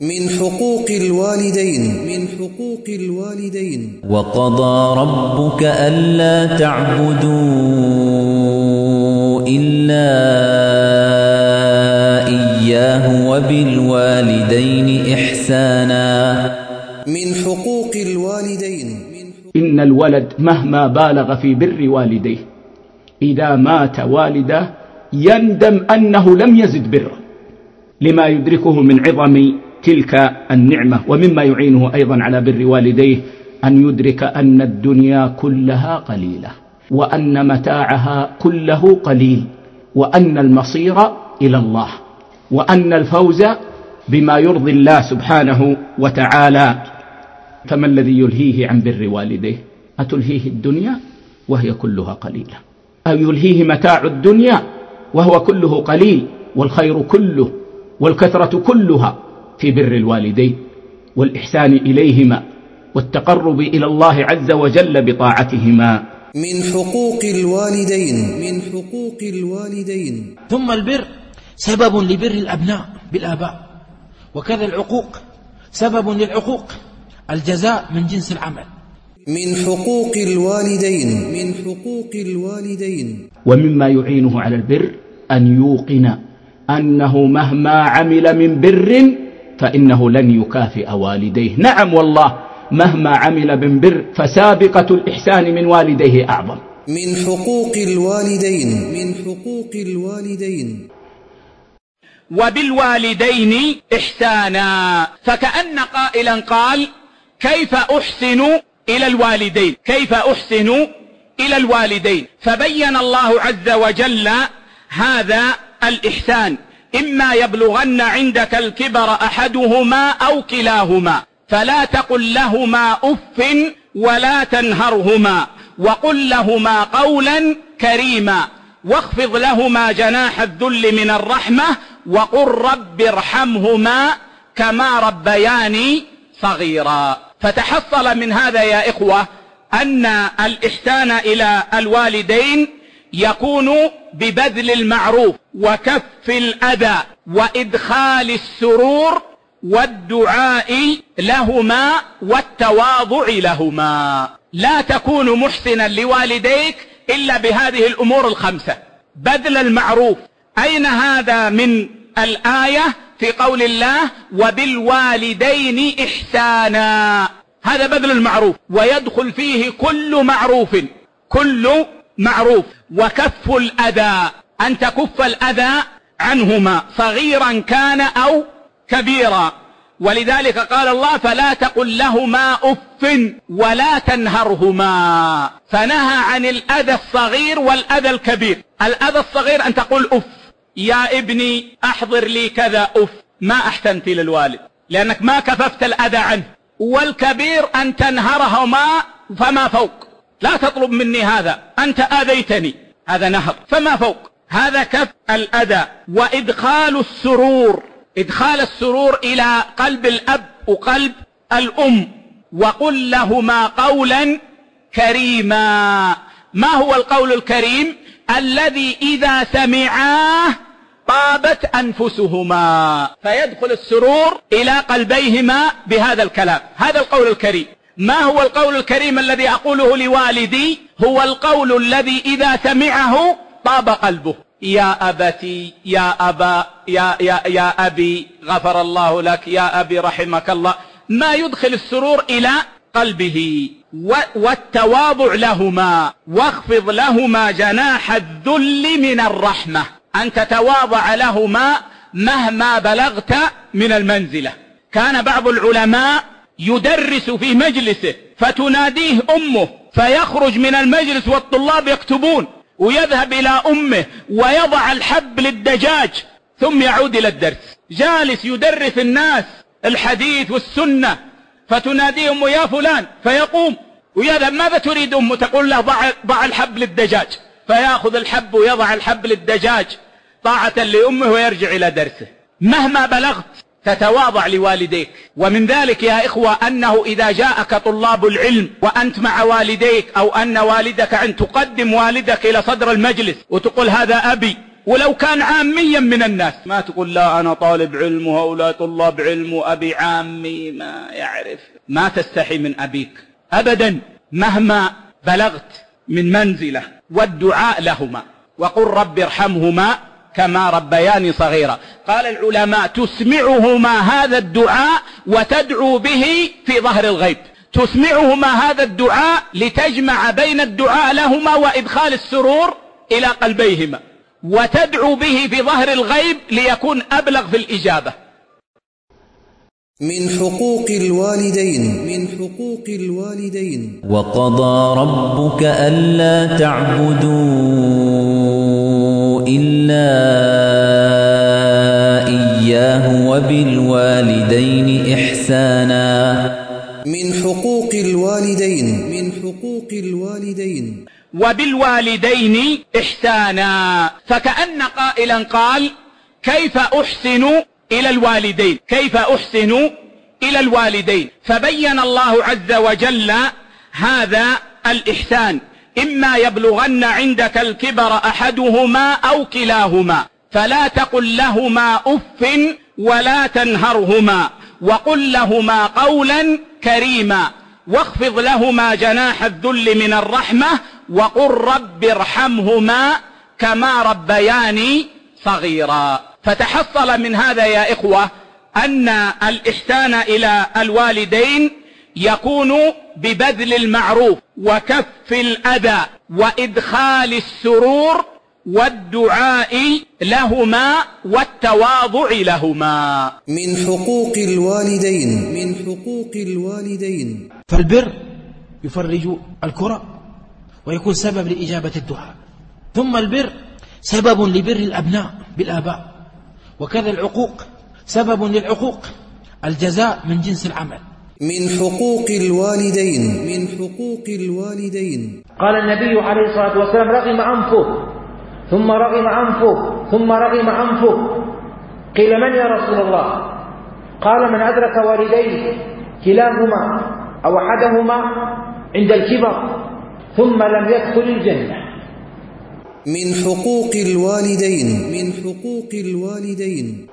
من حقوق الوالدين. من حقوق الوالدين. وقضى ربك ألا تعبدوا إلا إياه وبالوالدين إحسانا. من حقوق الوالدين. إن الولد مهما بالغ في بر والديه إذا مات والده يندم أنه لم يزد بره لما يدركه من عظم تلك النعمة. ومما يعينه أيضا على بر والديه أن يدرك أن الدنيا كلها قليلة وأن متاعها كله قليل وأن المصير إلى الله وأن الفوز بما يرضي الله سبحانه وتعالى. فما الذي يلهيه عن بر والديه؟ أتلهيه الدنيا وهي كلها قليلة. أو يلهيه متاع الدنيا وهو كله قليل والخير كله والكثرة كلها في بر الوالدين والإحسان إليهما والتقرب إلى الله عز وجل بطاعتهما. من حقوق الوالدين. من حقوق الوالدين. ثم البر سبب لبر الأبناء بالآباء. وكذا العقوق سبب للعقوق الجزاء من جنس العمل. من حقوق الوالدين. من حقوق الوالدين. ومما يعينه على البر أن يوقن أنه مهما عمل من بر فإنه لن يكافئ والديه. نعم والله مهما عمل من بر فسابقة الإحسان من والديه أعظم. من حقوق الوالدين. من حقوق الوالدين. وبالوالدين إحسانا. فكأن قائلا قال كيف أحسن إلى الوالدين؟ كيف أحسن إلى الوالدين؟ فبين الله عز وجل هذا الإحسان. إما يبلغن عندك الكبر أحدهما أو كلاهما فلا تقل لهما أف ولا تنهرهما وقل لهما قولا كريما واخفض لهما جناح الذل من الرحمة وقل رب ارحمهما كما ربياني صغيرا. فتحصل من هذا يا إخوة أن الإحسان إلى الوالدين يكون ببذل المعروف وكف الأذى وإدخال السرور والدعاء لهما والتواضع لهما. لا تكون محسنا لوالديك إلا بهذه الأمور الخمسة. بذل المعروف. أين هذا من الآية في قول الله وبالوالدين إحسانا؟ هذا بذل المعروف. ويدخل فيه كل معروف. كل معروف. وكف الأذى. أن تكف الأذى عنهما صغيرا كان أو كبيرا. ولذلك قال الله فلا تقل لهما أف ولا تنهرهما. فنهى عن الأذى الصغير والأذى الكبير. الأذى الصغير أن تقول أف. يا ابني أحضر لي كذا أف. ما أحسنت للوالد. لأنك ما كففت الأذى عنه. والكبير أن تنهرهما فما فوق. لا تطلب مني هذا. أنت آذيتني. هذا نهر فما فوق؟ هذا كف الأذى. وإدخال السرور. إدخال السرور إلى قلب الأب وقلب الأم. وقل لهما قولا كريما. ما هو القول الكريم؟ الذي إذا سمعاه طابت أنفسهما. فيدخل السرور إلى قلبيهما بهذا الكلام. هذا القول الكريم. ما هو القول الكريم الذي أقوله لوالدي؟ هو القول الذي إذا سمعه طاب قلبه. يا أبتي يا أبا يا, يا, يا أبي غفر الله لك يا أبي رحمك الله. ما يدخل السرور إلى قلبه. والتواضع لهما. واخفض لهما جناح الذل من الرحمة. أن تتواضع لهما مهما بلغت من المنزلة. كان بعض العلماء يدرس في مجلسه فتناديه أمه فيخرج من المجلس والطلاب يكتبون ويذهب إلى أمه ويضع الحب للدجاج ثم يعود إلى الدرس. جالس يدرس الناس الحديث والسنة فتناديه أمه يا فلان! فيقوم ويذهب ماذا تريد أمه؟ تقول له ضع, ضع الحب للدجاج. فيأخذ الحب ويضع الحب للدجاج طاعة لأمه ويرجع إلى درسه. مهما بلغت تتواضع لوالديك. ومن ذلك يا إخوة أنه إذا جاءك طلاب العلم وأنت مع والديك أو أن والدك أن تقدم والدك إلى صدر المجلس وتقول هذا أبي ولو كان عاميا من الناس. ما تقول لا أنا طالب علم وهؤلاء طلاب علم وأبي عامي ما يعرف. ما تستحي من أبيك. أبدا مهما بلغت من منزلة والدعاء لهما وقل رب ارحمهما كما ربياني صغيرا. قال العلماء تسمعهما هذا الدعاء وتدعو به في ظهر الغيب. تسمعهما هذا الدعاء لتجمع بين الدعاء لهما وإدخال السرور إلى قلبيهما. وتدعو به في ظهر الغيب ليكون أبلغ في الإجابة. من حقوق الوالدين. من حقوق الوالدين. وقضى ربك ألا تعبدوا إلا إياه وبالوالدين إحسانا. من حقوق الوالدين. من حقوق الوالدين. وبالوالدين إحسانا. فكأن قائلا قال كيف أحسن إلى الوالدين؟ كيف أحسن إلى الوالدين؟ فبين الله عز وجل هذا الإحسان. إما يبلغن عندك الكبر أحدهما أو كلاهما فلا تقل لهما أف ولا تنهرهما وقل لهما قولا كريما واخفض لهما جناح الذل من الرحمة وقل رب ارحمهما كما ربياني صغيرا. فتحصل من هذا يا إخوة أن الإحسان إلى الوالدين يكون ببذل المعروف وكف الأذى وإدخال السرور والدعاء لهما والتواضع لهما. من حقوق الوالدين. من حقوق الوالدين. فالبر يفرج الكرة ويكون سبب لإجابة الدعاء. ثم البر سبب لبر الأبناء بالآباء. وكذا العقوق سبب للعقوق. الجزاء من جنس العمل. من حقوق الوالدين. من حقوق الوالدين. قال النبي عليه الصلاة والسلام رغم أنفه ثم رغم أنفه ثم رغم أنفه قيل من يا رسول الله؟ قال من أدرك والديه كلاهما أو أحدهما عند الكبر ثم لم يدخل الجنة. من حقوق الوالدين. من حقوق الوالدين.